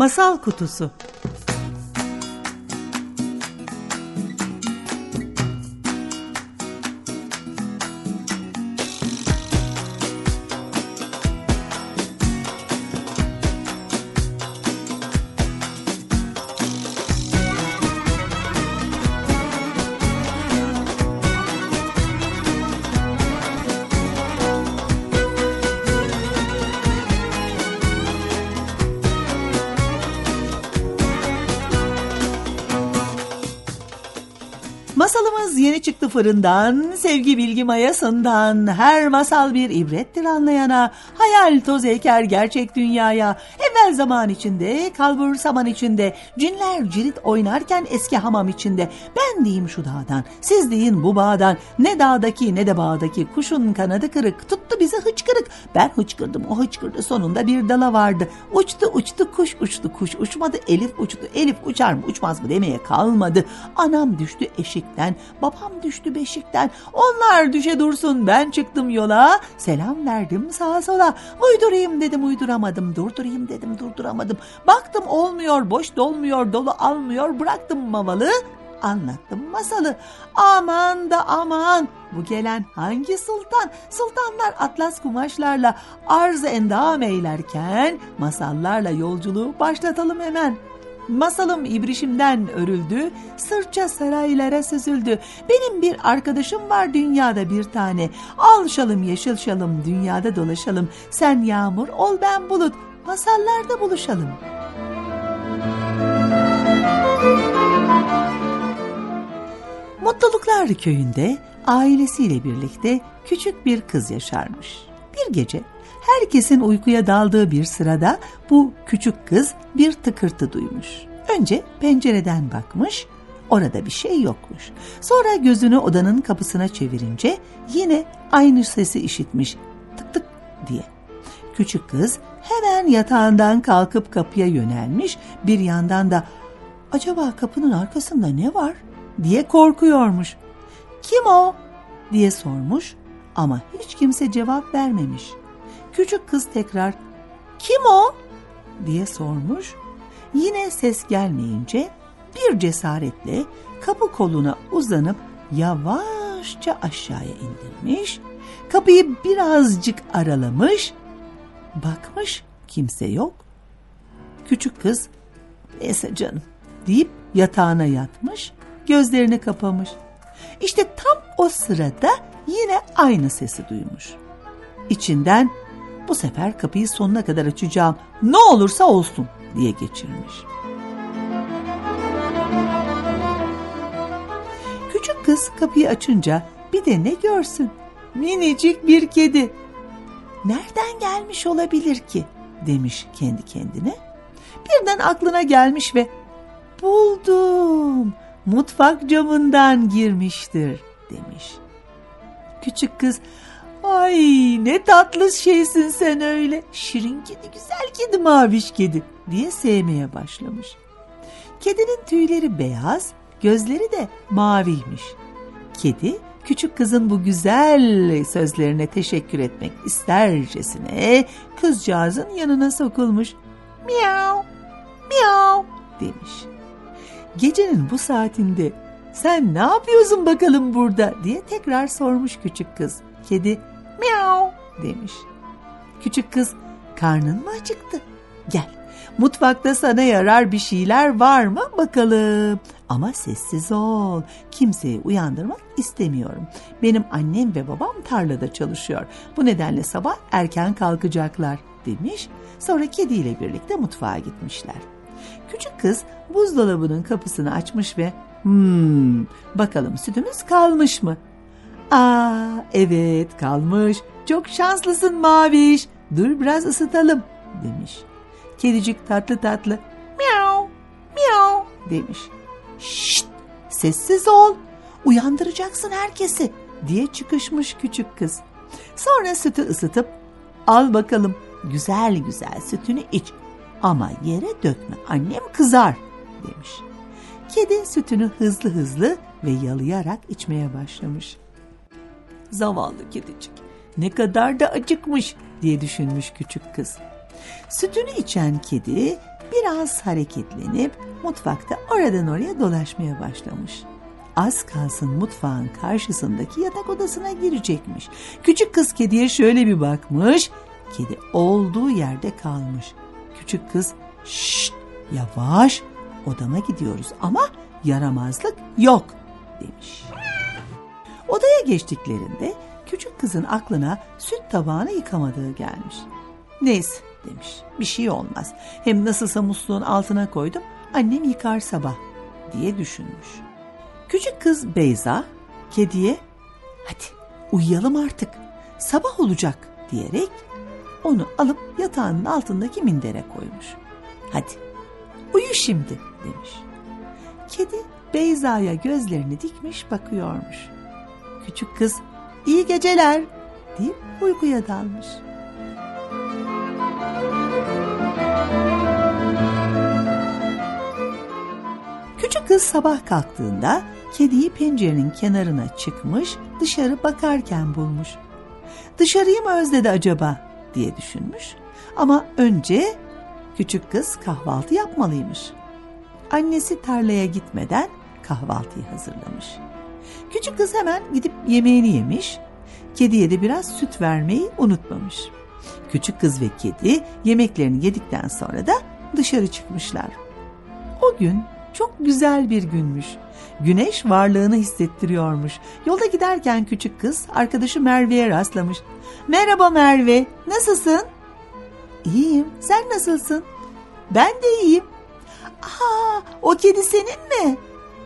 Masal Kutusu yeni çıktı fırından, sevgi bilgi mayasından, her masal bir ibrettir anlayana, hayal toz eker gerçek dünyaya, evvel zaman içinde, kalbur saman içinde, cinler cirit oynarken eski hamam içinde, ben diyeyim şu dağdan, siz deyin bu bağdan, ne dağdaki ne de bağdaki, kuşun kanadı kırık, tuttu bizi hıçkırık, ben hıçkırdım, o hıçkırdı, sonunda bir dala vardı, uçtu uçtu kuş uçtu, kuş uçmadı, Elif uçtu, Elif uçar mı uçmaz mı demeye kalmadı, anam düştü eşik beşikten, babam düştü beşikten, onlar düşe dursun. Ben çıktım yola, selam verdim sağa sola, uydurayım dedim uyduramadım, durdurayım dedim durduramadım, baktım olmuyor, boş dolmuyor, dolu almıyor, bıraktım mavalı, anlattım masalı. Aman da aman. Bu gelen hangi sultan? Sultanlar atlas kumaşlarla arz endam eylerken masallarla yolculuğu başlatalım hemen.'' Masalım ibrişimden örüldü, sırça saraylara süzüldü. Benim bir arkadaşım var dünyada bir tane. Al şalım yeşil şalım, dünyada dolaşalım. Sen yağmur, ol ben bulut, masallarda buluşalım. Mutluluklar köyünde ailesiyle birlikte küçük bir kız yaşarmış. Bir gece Herkesin uykuya daldığı bir sırada bu küçük kız bir tıkırtı duymuş. Önce pencereden bakmış, orada bir şey yokmuş. Sonra gözünü odanın kapısına çevirince yine aynı sesi işitmiş. Tık tık diye. Küçük kız hemen yatağından kalkıp kapıya yönelmiş. Bir yandan da acaba kapının arkasında ne var diye korkuyormuş. Kim o diye sormuş ama hiç kimse cevap vermemiş. Küçük kız tekrar kim o diye sormuş. Yine ses gelmeyince bir cesaretle kapı koluna uzanıp yavaşça aşağıya indirmiş. Kapıyı birazcık aralamış. Bakmış kimse yok. Küçük kız neyse canım deyip yatağına yatmış. Gözlerini kapamış. İşte tam o sırada yine aynı sesi duymuş. İçinden bu sefer kapıyı sonuna kadar açacağım. Ne olursa olsun diye geçirmiş. Küçük kız kapıyı açınca bir de ne görsün? Minicik bir kedi. Nereden gelmiş olabilir ki? demiş kendi kendine. Birden aklına gelmiş ve buldum mutfak camından girmiştir demiş. Küçük kız Ay ne tatlı şeysin sen öyle. Şirin kedi, güzel kedi, maviş kedi diye sevmeye başlamış. Kedinin tüyleri beyaz, gözleri de maviymiş. Kedi küçük kızın bu güzel sözlerine teşekkür etmek istercesine kızcağızın yanına sokulmuş. Miau, miau demiş. Gecenin bu saatinde sen ne yapıyorsun bakalım burada diye tekrar sormuş küçük kız. Kedi miau demiş. Küçük kız karnın mı acıktı? Gel mutfakta sana yarar bir şeyler var mı bakalım. Ama sessiz ol. Kimseyi uyandırmak istemiyorum. Benim annem ve babam tarlada çalışıyor. Bu nedenle sabah erken kalkacaklar demiş. Sonra kediyle birlikte mutfağa gitmişler. Küçük kız buzdolabının kapısını açmış ve hmm, bakalım sütümüz kalmış mı Aa evet kalmış. Çok şanslısın Maviş. Dur biraz ısıtalım demiş. Kedicik tatlı tatlı miau miau demiş. Şşt sessiz ol uyandıracaksın herkesi diye çıkışmış küçük kız. Sonra sütü ısıtıp al bakalım güzel güzel sütünü iç ama yere dökme annem kızar demiş. Kedi sütünü hızlı hızlı ve yalayarak içmeye başlamış. Zavallı kedicik ne kadar da acıkmış diye düşünmüş küçük kız. Sütünü içen kedi biraz hareketlenip mutfakta oradan oraya dolaşmaya başlamış. Az kalsın mutfağın karşısındaki yatak odasına girecekmiş. Küçük kız kediye şöyle bir bakmış. Kedi olduğu yerde kalmış. Küçük kız şşt yavaş odama gidiyoruz ama yaramazlık yok demiş. Odaya geçtiklerinde küçük kızın aklına süt tabağını yıkamadığı gelmiş. Neyse demiş bir şey olmaz. Hem nasılsa musluğun altına koydum annem yıkar sabah diye düşünmüş. Küçük kız Beyza kediye hadi uyuyalım artık sabah olacak diyerek onu alıp yatağının altındaki mindere koymuş. Hadi uyu şimdi demiş. Kedi Beyza'ya gözlerini dikmiş bakıyormuş. Küçük kız iyi geceler deyip uykuya dalmış. Kız sabah kalktığında kediyi pencerenin kenarına çıkmış dışarı bakarken bulmuş. Dışarıyı mı özledi acaba diye düşünmüş. Ama önce küçük kız kahvaltı yapmalıymış. Annesi tarlaya gitmeden kahvaltıyı hazırlamış. Küçük kız hemen gidip yemeğini yemiş. Kediye de biraz süt vermeyi unutmamış. Küçük kız ve kedi yemeklerini yedikten sonra da dışarı çıkmışlar. O gün çok güzel bir günmüş. Güneş varlığını hissettiriyormuş. Yolda giderken küçük kız arkadaşı Merve'ye rastlamış. Merhaba Merve, nasılsın? İyiyim, sen nasılsın? Ben de iyiyim. Aa, o kedi senin mi?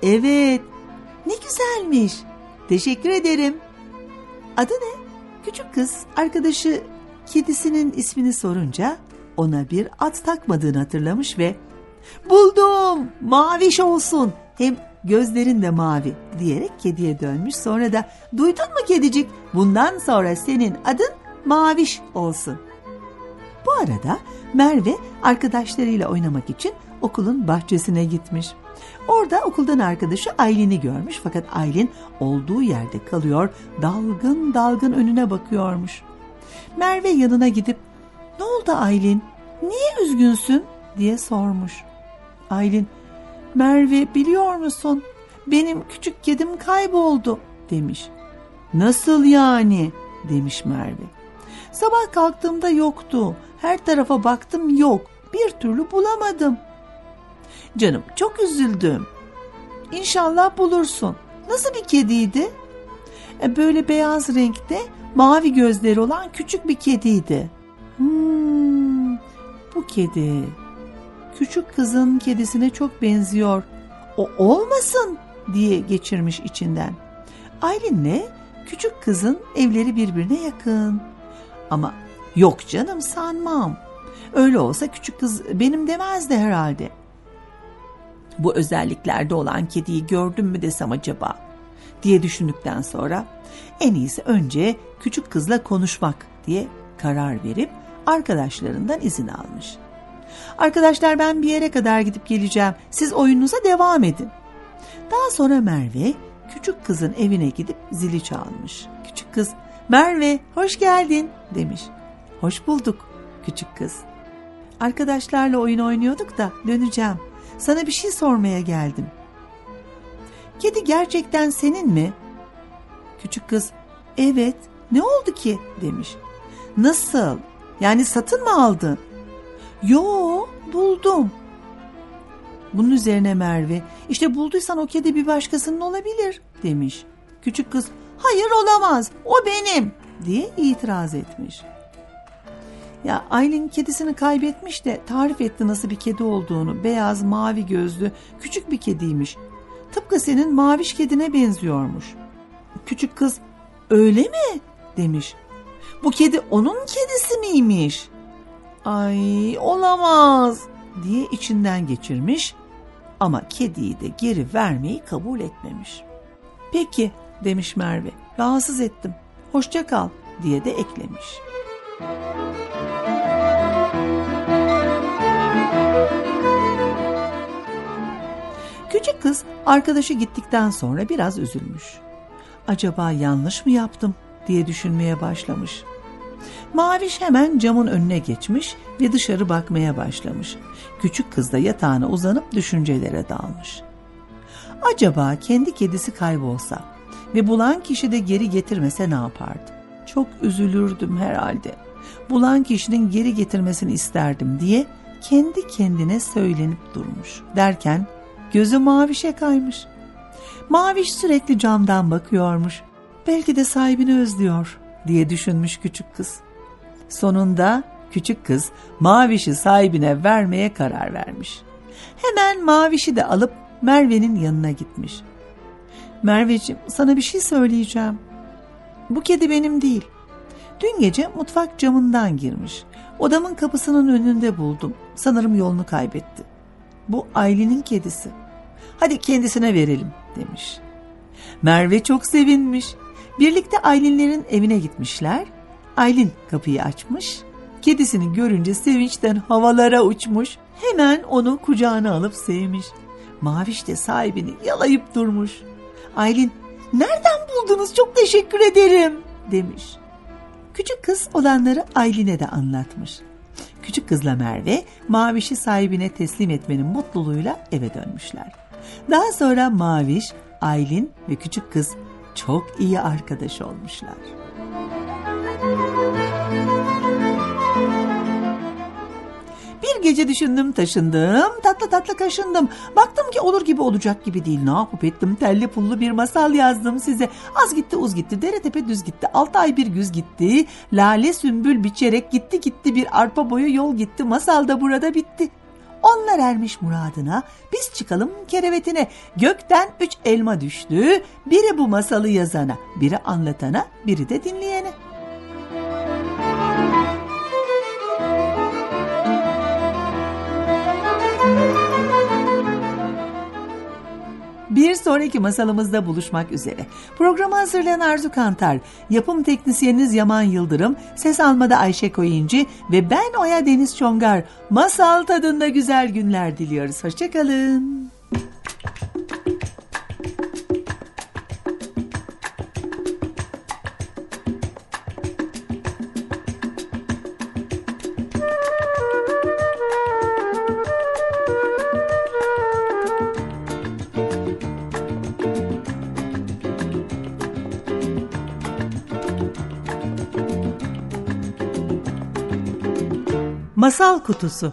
Evet. Ne güzelmiş. Teşekkür ederim. Adı ne? Küçük kız arkadaşı kedisinin ismini sorunca ona bir at takmadığını hatırlamış ve buldum maviş olsun hem gözlerin de mavi diyerek kediye dönmüş sonra da duydun mu kedicik bundan sonra senin adın maviş olsun. Bu arada Merve arkadaşlarıyla oynamak için okulun bahçesine gitmiş. Orada okuldan arkadaşı Aylin'i görmüş fakat Aylin olduğu yerde kalıyor, dalgın dalgın önüne bakıyormuş. Merve yanına gidip "Ne oldu Aylin? Niye üzgünsün?" diye sormuş. Aylin Merve biliyor musun? Benim küçük kedim kayboldu demiş. Nasıl yani? demiş Merve. Sabah kalktığımda yoktu. Her tarafa baktım yok. Bir türlü bulamadım. Canım çok üzüldüm. İnşallah bulursun. Nasıl bir kediydi? E, böyle beyaz renkte mavi gözleri olan küçük bir kediydi. Hmm, bu kedi küçük kızın kedisine çok benziyor. O olmasın diye geçirmiş içinden. Aylin'le küçük kızın evleri birbirine yakın. Ama yok canım sanmam. Öyle olsa küçük kız benim demezdi herhalde. Bu özelliklerde olan kediyi gördüm mü desem acaba diye düşündükten sonra en iyisi önce küçük kızla konuşmak diye karar verip arkadaşlarından izin almış. Arkadaşlar ben bir yere kadar gidip geleceğim. Siz oyununuza devam edin. Daha sonra Merve küçük kızın evine gidip zili çalmış. Küçük kız Merve hoş geldin demiş. Hoş bulduk küçük kız. Arkadaşlarla oyun oynuyorduk da döneceğim. Sana bir şey sormaya geldim. Kedi gerçekten senin mi? Küçük kız evet ne oldu ki demiş. Nasıl? Yani satın mı aldın? Yo buldum. Bunun üzerine Merve işte bulduysan o kedi bir başkasının olabilir demiş. Küçük kız hayır olamaz o benim diye itiraz etmiş. Ya Aylin kedisini kaybetmiş de tarif etti nasıl bir kedi olduğunu. Beyaz, mavi gözlü, küçük bir kediymiş. Tıpkı senin maviş kedine benziyormuş. Küçük kız öyle mi demiş. Bu kedi onun kedisi miymiş? Ay olamaz diye içinden geçirmiş ama kediyi de geri vermeyi kabul etmemiş. Peki demiş Merve rahatsız ettim hoşça kal diye de eklemiş. Küçük kız arkadaşı gittikten sonra biraz üzülmüş. Acaba yanlış mı yaptım diye düşünmeye başlamış. Maviş hemen camın önüne geçmiş ve dışarı bakmaya başlamış. Küçük kız da yatağına uzanıp düşüncelere dalmış. Acaba kendi kedisi kaybolsa ve bulan kişi de geri getirmese ne yapardı? Çok üzülürdüm herhalde. Bulan kişinin geri getirmesini isterdim diye kendi kendine söylenip durmuş. Derken gözü Maviş'e kaymış. Maviş sürekli camdan bakıyormuş. Belki de sahibini özlüyor diye düşünmüş küçük kız. Sonunda küçük kız Maviş'i sahibine vermeye karar vermiş. Hemen Maviş'i de alıp Merve'nin yanına gitmiş. Merveciğim sana bir şey söyleyeceğim. Bu kedi benim değil. Dün gece mutfak camından girmiş. Odamın kapısının önünde buldum. Sanırım yolunu kaybetti. Bu Aylin'in kedisi. Hadi kendisine verelim demiş. Merve çok sevinmiş. Birlikte Aylinlerin evine gitmişler. Aylin kapıyı açmış. Kedisini görünce sevinçten havalara uçmuş. Hemen onu kucağına alıp sevmiş. Maviş de sahibini yalayıp durmuş. Aylin nereden buldunuz çok teşekkür ederim demiş. Küçük kız olanları Aylin'e de anlatmış. Küçük kızla Merve Maviş'i sahibine teslim etmenin mutluluğuyla eve dönmüşler. Daha sonra Maviş, Aylin ve küçük kız çok iyi arkadaş olmuşlar. Bir gece düşündüm taşındım, tatlı tatlı kaşındım. Baktım ki olur gibi olacak gibi değil. Ne yapıp ettim telli pullu bir masal yazdım size. Az gitti uz gitti, dere tepe düz gitti. Altı ay bir güz gitti. Lale sümbül biçerek gitti gitti bir arpa boyu yol gitti. Masal da burada bitti. Onlar ermiş muradına, biz çıkalım kerevetine. Gökten üç elma düştü, biri bu masalı yazana, biri anlatana, biri de dinleyene. Bir sonraki masalımızda buluşmak üzere. Programı hazırlayan Arzu Kantar, yapım teknisyeniniz Yaman Yıldırım, ses almada Ayşe Koyuncu ve ben Oya Deniz Çongar. Masal tadında güzel günler diliyoruz. Hoşçakalın. Masal Kutusu